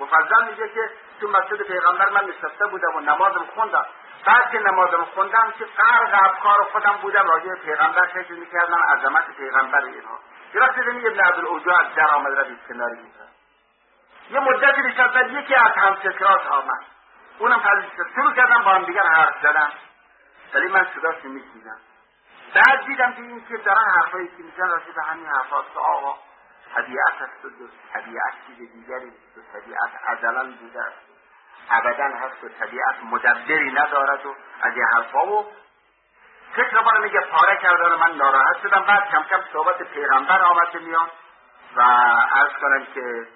مفضل میگه که تو مسجد پیغمبر من نشسته بودم و نمازم خوندم. بعد که نمازم خوندم که غرق افکار خودم بودم راجع پیغمبر فکر می‌کردم عظمت پیغمبر اینها یه وقتی دیدم ابن عبدالعوجا از در آمد کناری می‌زد. یه مدتی نشستن یکی از همفکرات آمد. اونم پذیرش شروع کردم با هم دیگر حرف زدن. ولی من صداش نمیشنیدم بعد دیدم که این که دارن حرفایی که میزن راجع به همین حرفات آقا طبیعت است و طبیعت چیز دیگری و طبیعت ازلا بوده است. ابدا هست و طبیعت مدبری ندارد و از این حرفا و فکر ما میگه پاره کرده من ناراحت شدم. بعد کم کم صحبت پیغمبر آمده میان و عرض کنم که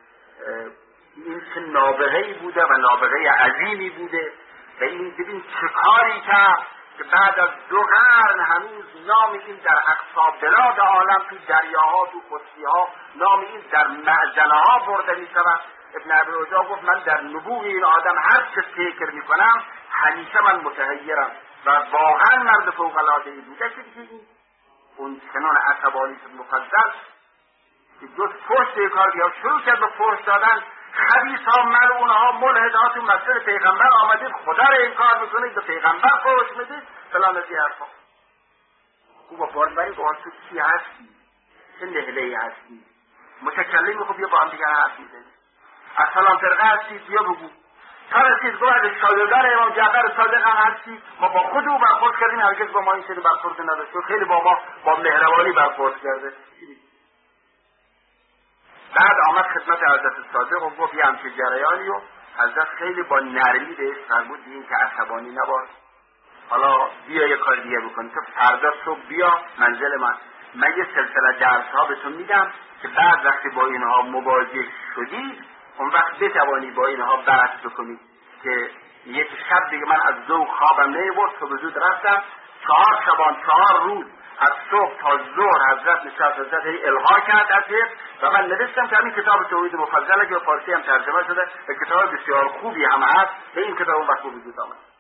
این که نابغه بوده و نابغه عظیمی بوده و این ببین چه کاری کرد. که بعد از دو قرن هنوز نام این در اقصا بلاد عالم تو دریاها تو قصی ها نام این در معجله ها برده می شود ابن عبی گفت من در نبوغ این آدم هر چه فکر می کنم همیشه من متحیرم و واقعا مرد فوق العاده ای بوده که دیگه اون چنان عصبانی مفضل که جز پشت کار بیا شروع کرد به پشت دادن. خبیث ها ملعون ها ملحد ها تو مسجد پیغمبر آمدید خدا رو انکار می‌کنید به پیغمبر فوش می‌دید. فلان از این حرفا. خوب باربری با تو چی هستی؟ چه نهله هستی؟ متکلمی خب بیا با هم دیگر حرف می‌زنی از فلان فرقه هستی؟ بیا بگو. تا رسید گفت از شایدار امام جعفر صادق هم هستی. ما با خود او برخورد کردیم. هرگز با ما این سری برخورد نداشت خیلی با ما با مهربانی برخورد کرده. بعد آمد خدمت حضرت صادق و گفت یه همچه جریانی و حضرت خیلی با نرمی بهش فرمود این که عصبانی نباش. حالا بیا یه کار دیگه بکن. تو فردا صبح بیا منزل من. من یه سلسله درس ها بهتون میدم که بعد وقتی با اینها مواجه شدی اون وقت بتوانی با اینها بحث بکنی که یک شب دیگه من از دو خوابم نیورد صبح زود رفتم. چهار شبان چهار روز از صبح تا ظهر حضرت نشست حضرت الها کرد از و من نوشتم که همین کتاب توحید مفضله که فارسی هم ترجمه شده و کتاب بسیار خوبی هم هست. به این کتاب وقت وجود آمد.